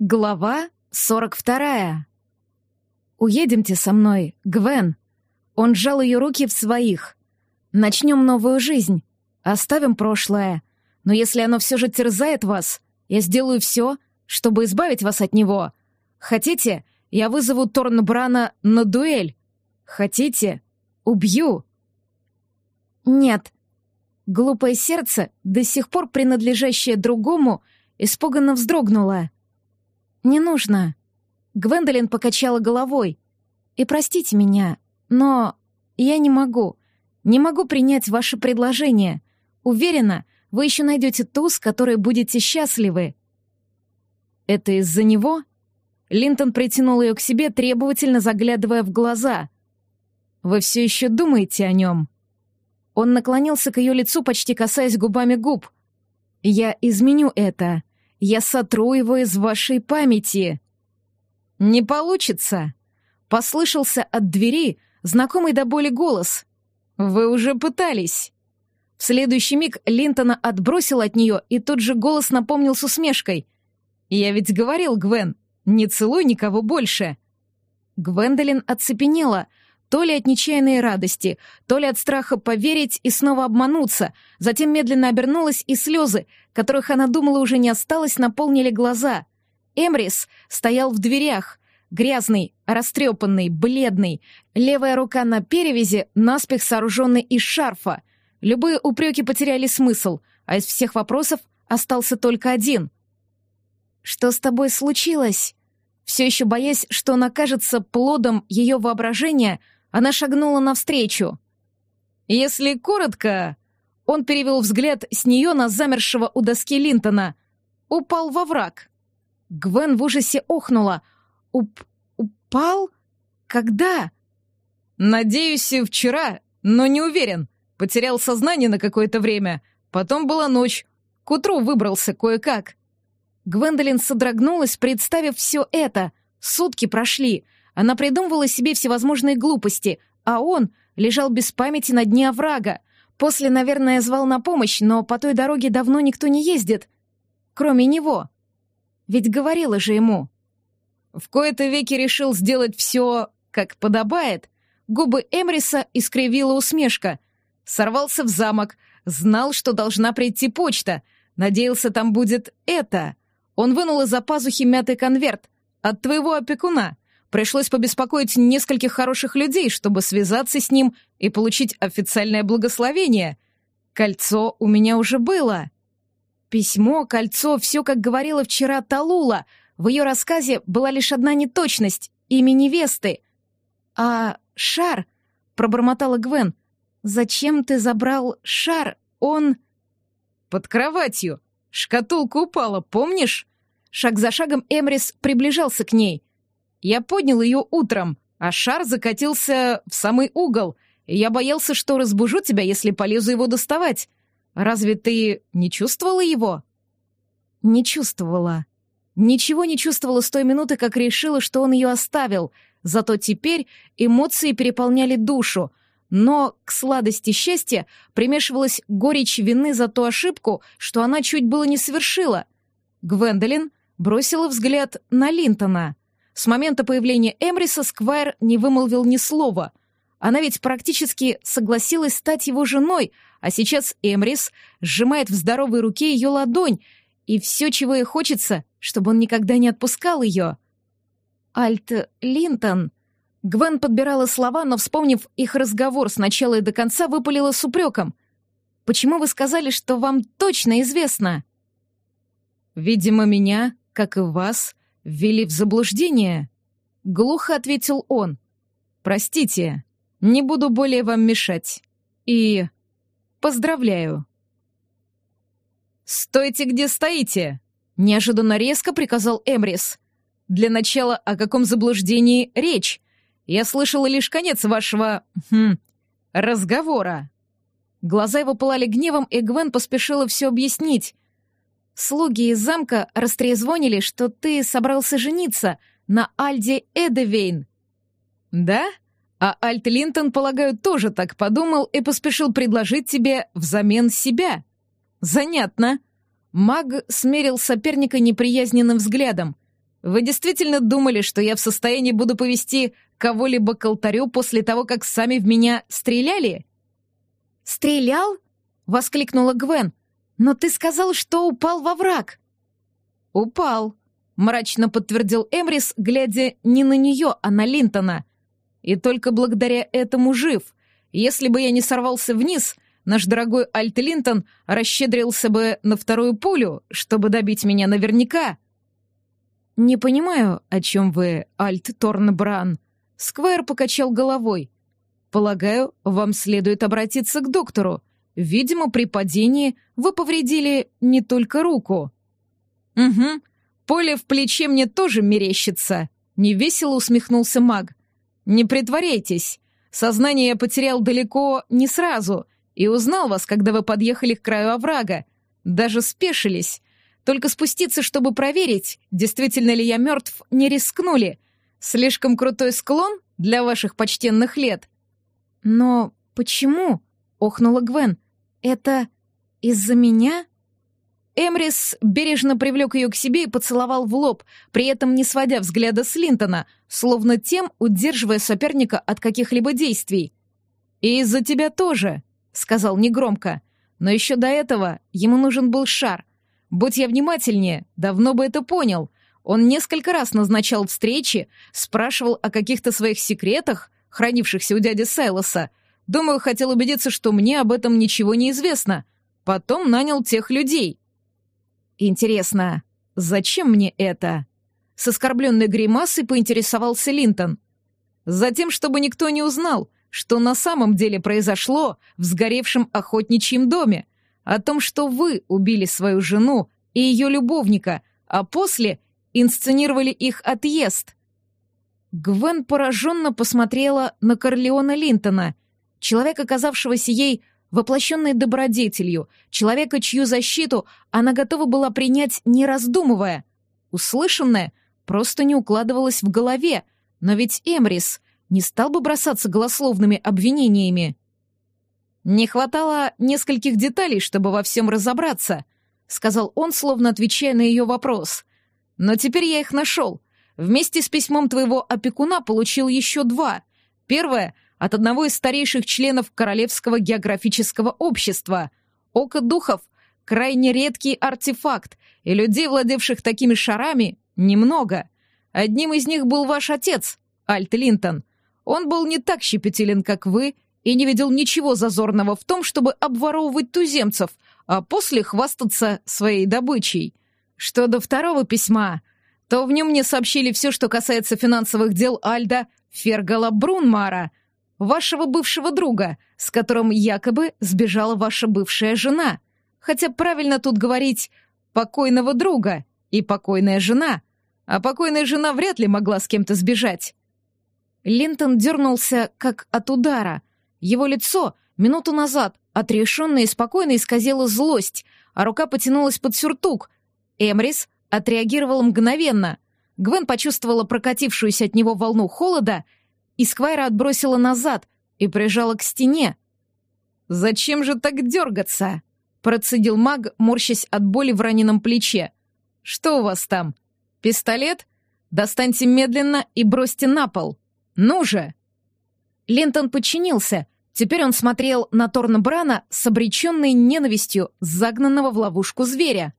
Глава 42. «Уедемте со мной, Гвен». Он сжал ее руки в своих. «Начнем новую жизнь. Оставим прошлое. Но если оно все же терзает вас, я сделаю все, чтобы избавить вас от него. Хотите, я вызову Торнбрана на дуэль? Хотите, убью?» «Нет». Глупое сердце, до сих пор принадлежащее другому, испуганно вздрогнуло. «Не нужно». Гвендолин покачала головой. «И простите меня, но я не могу. Не могу принять ваше предложение. Уверена, вы еще найдете ту, с которой будете счастливы». «Это из-за него?» Линтон притянул ее к себе, требовательно заглядывая в глаза. «Вы все еще думаете о нем?» Он наклонился к ее лицу, почти касаясь губами губ. «Я изменю это. Я сотру его из вашей памяти». «Не получится!» — послышался от двери знакомый до боли голос. «Вы уже пытались!» В следующий миг Линтона отбросил от нее, и тот же голос напомнил с усмешкой. «Я ведь говорил, Гвен, не целуй никого больше!» Гвендолин оцепенела, то ли от нечаянной радости, то ли от страха поверить и снова обмануться. Затем медленно обернулась, и слезы, которых она думала уже не осталось, наполнили глаза. Эмрис стоял в дверях, грязный, растрепанный, бледный, левая рука на перевязи, наспех сооруженный из шарфа. Любые упреки потеряли смысл, а из всех вопросов остался только один. «Что с тобой случилось?» Все еще боясь, что он окажется плодом ее воображения, она шагнула навстречу. Если коротко, он перевел взгляд с нее на замершего у доски Линтона. Упал во враг. Гвен в ужасе охнула. Уп упал? Когда? Надеюсь, вчера, но не уверен. Потерял сознание на какое-то время. Потом была ночь. К утру выбрался кое-как. Гвендолин содрогнулась, представив все это. Сутки прошли — она придумывала себе всевозможные глупости, а он лежал без памяти на дне оврага. После, наверное, звал на помощь, но по той дороге давно никто не ездит. Кроме него. Ведь говорила же ему. В кои-то веки решил сделать все, как подобает. Губы Эмриса искривила усмешка. Сорвался в замок, знал, что должна прийти почта. Надеялся, там будет это. Он вынул из-за пазухи мятый конверт. От твоего опекуна. Пришлось побеспокоить нескольких хороших людей, чтобы связаться с ним и получить официальное благословение. Кольцо у меня уже было. Письмо, кольцо, все, как говорила вчера Талула. В ее рассказе была лишь одна неточность — имя невесты. «А шар?» — пробормотала Гвен. «Зачем ты забрал шар? Он...» «Под кроватью. Шкатулка упала, помнишь?» Шаг за шагом Эмрис приближался к ней. Я поднял ее утром, а шар закатился в самый угол, я боялся, что разбужу тебя, если полезу его доставать. Разве ты не чувствовала его?» «Не чувствовала. Ничего не чувствовала с той минуты, как решила, что он ее оставил, зато теперь эмоции переполняли душу, но к сладости счастья примешивалась горечь вины за ту ошибку, что она чуть было не совершила. Гвендолин бросила взгляд на Линтона — с момента появления Эмриса Сквайр не вымолвил ни слова. Она ведь практически согласилась стать его женой, а сейчас Эмрис сжимает в здоровой руке ее ладонь, и все, чего ей хочется, чтобы он никогда не отпускал ее. «Альт Линтон...» Гвен подбирала слова, но, вспомнив их разговор с начала и до конца, выпалила с упреком. «Почему вы сказали, что вам точно известно?» «Видимо, меня, как и вас, ввели в заблуждение?» Глухо ответил он. «Простите, не буду более вам мешать. И... поздравляю». «Стойте, где стоите!» Неожиданно резко приказал Эмрис. «Для начала, о каком заблуждении речь? Я слышала лишь конец вашего... Хм, разговора». Глаза его пылали гневом, и Гвен поспешила все объяснить. Слуги из замка растрезвонили, что ты собрался жениться на Альде Эдевейн. Да? А Альт Линтон, полагаю, тоже так подумал и поспешил предложить тебе взамен себя. Занятно. Маг смерил соперника неприязненным взглядом. Вы действительно думали, что я в состоянии буду повести кого-либо к алтарю после того, как сами в меня стреляли?» «Стрелял?» — воскликнула Гвен. «Но ты сказал, что упал во враг». «Упал», — мрачно подтвердил Эмрис, глядя не на нее, а на Линтона. «И только благодаря этому жив. Если бы я не сорвался вниз, наш дорогой Альт Линтон расщедрился бы на вторую пулю, чтобы добить меня наверняка». «Не понимаю, о чем вы, Альт Торнбран». Сквайр покачал головой. «Полагаю, вам следует обратиться к доктору. Видимо, при падении вы повредили не только руку». «Угу. Поле в плече мне тоже мерещится», — невесело усмехнулся маг. «Не притворяйтесь. Сознание я потерял далеко не сразу и узнал вас, когда вы подъехали к краю оврага. Даже спешились. Только спуститься, чтобы проверить, действительно ли я мертв, не рискнули. Слишком крутой склон для ваших почтенных лет. Но почему? охнула Гвен. Это из-за меня? Эмрис бережно привлек ее к себе и поцеловал в лоб, при этом не сводя взгляда с Линтона, словно тем удерживая соперника от каких-либо действий. «И из-за тебя тоже», — сказал негромко. Но еще до этого ему нужен был шар, Будь я внимательнее, давно бы это понял. Он несколько раз назначал встречи, спрашивал о каких-то своих секретах, хранившихся у дяди Сайлоса. Думаю, хотел убедиться, что мне об этом ничего не известно. Потом нанял тех людей. Интересно, зачем мне это? С оскорбленной гримасой поинтересовался Линтон. Затем, чтобы никто не узнал, что на самом деле произошло в сгоревшем охотничьем доме — о том, что вы убили свою жену и ее любовника, а после инсценировали их отъезд. Гвен пораженно посмотрела на Корлеона Линтона, человека, оказавшегося ей воплощенной добродетелью, человека, чью защиту она готова была принять, не раздумывая. Услышанное просто не укладывалось в голове, но ведь Эмрис не стал бы бросаться голословными обвинениями. «Не хватало нескольких деталей, чтобы во всем разобраться», — сказал он, словно отвечая на ее вопрос. «Но теперь я их нашел. Вместе с письмом твоего опекуна получил еще два. Первое — от одного из старейших членов Королевского географического общества. Око духов — крайне редкий артефакт, и людей, владевших такими шарами, немного. Одним из них был ваш отец, Альт Линтон. Он был не так щепетилен, как вы, — и не видел ничего зазорного в том, чтобы обворовывать туземцев, а после хвастаться своей добычей. Что до второго письма, то в нем мне сообщили все, что касается финансовых дел Альда Фергала Брунмара, вашего бывшего друга, с которым якобы сбежала ваша бывшая жена. Хотя правильно тут говорить «покойного друга» и «покойная жена», а покойная жена вряд ли могла с кем-то сбежать. Линтон дернулся, как от удара — его лицо минуту назад отрешенно и спокойно исказило злость, а рука потянулась под сюртук. Эмрис отреагировал мгновенно. Гвен почувствовала прокатившуюся от него волну холода, и Сквайра отбросила назад и прижала к стене. «Зачем же так дергаться?» — процедил маг, морщась от боли в раненом плече. «Что у вас там? Пистолет? Достаньте медленно и бросьте на пол. Ну же!» Линтон подчинился. Теперь он смотрел на Торна Брана с обреченной ненавистью загнанного в ловушку зверя.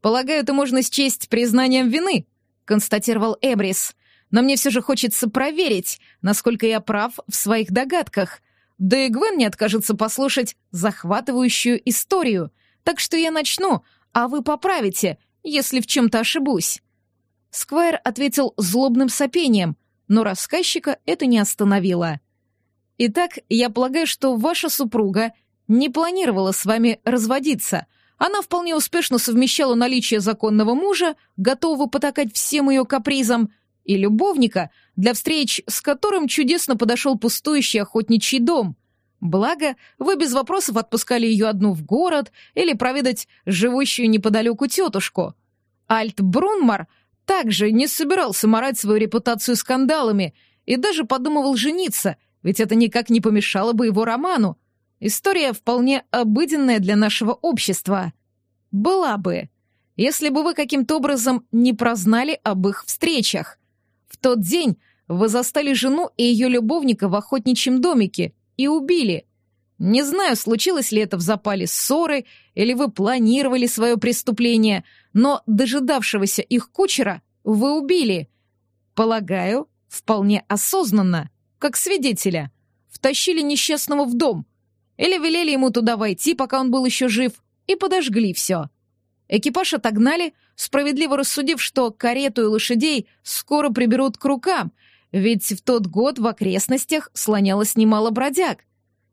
«Полагаю, это можно счесть признанием вины», — констатировал Эбрис. «Но мне все же хочется проверить, насколько я прав в своих догадках. Да и Гвен не откажется послушать захватывающую историю. Так что я начну, а вы поправите, если в чем-то ошибусь». Сквайр ответил злобным сопением, но рассказчика это не остановило. «Итак, я полагаю, что ваша супруга не планировала с вами разводиться. Она вполне успешно совмещала наличие законного мужа, готового потакать всем ее капризам, и любовника, для встреч с которым чудесно подошел пустующий охотничий дом. Благо, вы без вопросов отпускали ее одну в город или проведать живущую неподалеку тетушку. Альт Брунмар — также не собирался морать свою репутацию скандалами и даже подумывал жениться, ведь это никак не помешало бы его роману. История вполне обыденная для нашего общества. Была бы. если бы вы каким-то образом не прознали об их встречах. В тот день вы застали жену и ее любовника в охотничьем домике и убили. Не знаю, случилось ли это в запале ссоры, или вы планировали свое преступление, но дожидавшегося их кучера вы убили. Полагаю, вполне осознанно, как свидетеля. Втащили несчастного в дом. Или велели ему туда войти, пока он был еще жив, и подожгли все. Экипаж отогнали, справедливо рассудив, что карету и лошадей скоро приберут к рукам, ведь в тот год в окрестностях слонялось немало бродяг.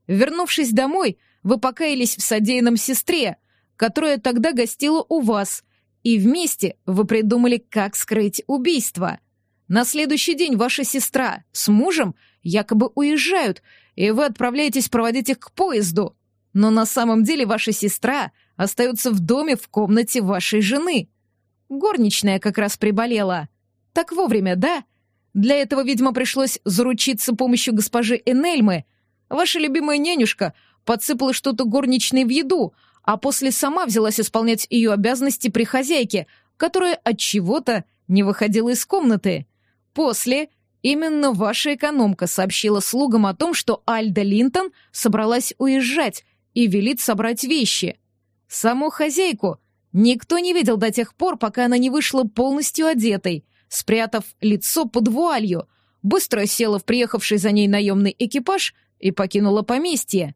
Вернувшись домой, вы покаялись в содеянном сестре, которая тогда гостила у вас, и вместе вы придумали, как скрыть убийство. На следующий день ваша сестра с мужем якобы уезжают, и вы отправляетесь проводить их к поезду. Но на самом деле ваша сестра остается в доме в комнате вашей жены. Горничная как раз приболела. Так вовремя, да? Для этого, видимо, пришлось заручиться помощью госпожи Энельмы. Ваша любимая нянюшка подсыпала что-то горничной в еду, а после сама взялась исполнять ее обязанности при хозяйке, которая от чего-то не выходила из комнаты. После именно ваша экономка сообщила слугам о том, что Альда Линтон собралась уезжать и велит собрать вещи. Саму хозяйку никто не видел до тех пор, пока она не вышла полностью одетой, спрятав лицо под вуалью, быстро села в приехавший за ней наемный экипаж и покинула поместье.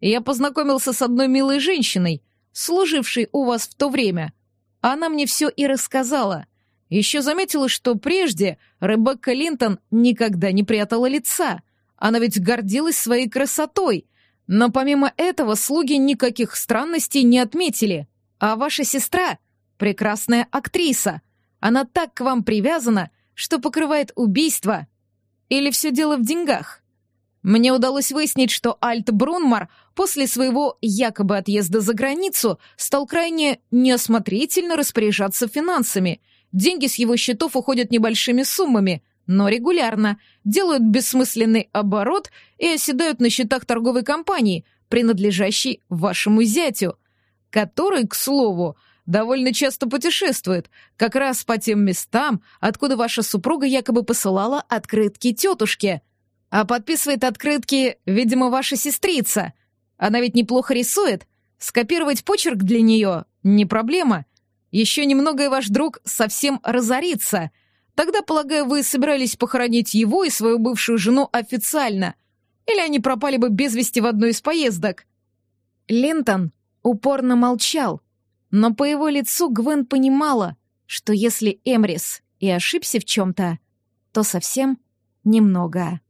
Я познакомился с одной милой женщиной, служившей у вас в то время. Она мне все и рассказала — еще заметила, что прежде Ребекка Линтон никогда не прятала лица. Она ведь гордилась своей красотой. Но помимо этого слуги никаких странностей не отметили. А ваша сестра — прекрасная актриса. Она так к вам привязана, что покрывает убийство. Или все дело в деньгах? Мне удалось выяснить, что Альт Брунмар после своего якобы отъезда за границу стал крайне неосмотрительно распоряжаться финансами — Деньги с его счетов уходят небольшими суммами, но регулярно, делают бессмысленный оборот и оседают на счетах торговой компании, принадлежащей вашему зятю, который, к слову, довольно часто путешествует, как раз по тем местам, откуда ваша супруга якобы посылала открытки тетушке. А подписывает открытки, видимо, ваша сестрица. Она ведь неплохо рисует. Скопировать почерк для нее — не проблема — еще немного, и ваш друг совсем разорится. Тогда, полагаю, вы собирались похоронить его и свою бывшую жену официально. Или они пропали бы без вести в одной из поездок?» Линтон упорно молчал, но по его лицу Гвен понимала, что если Эмрис и ошибся в чем-то, то совсем немного.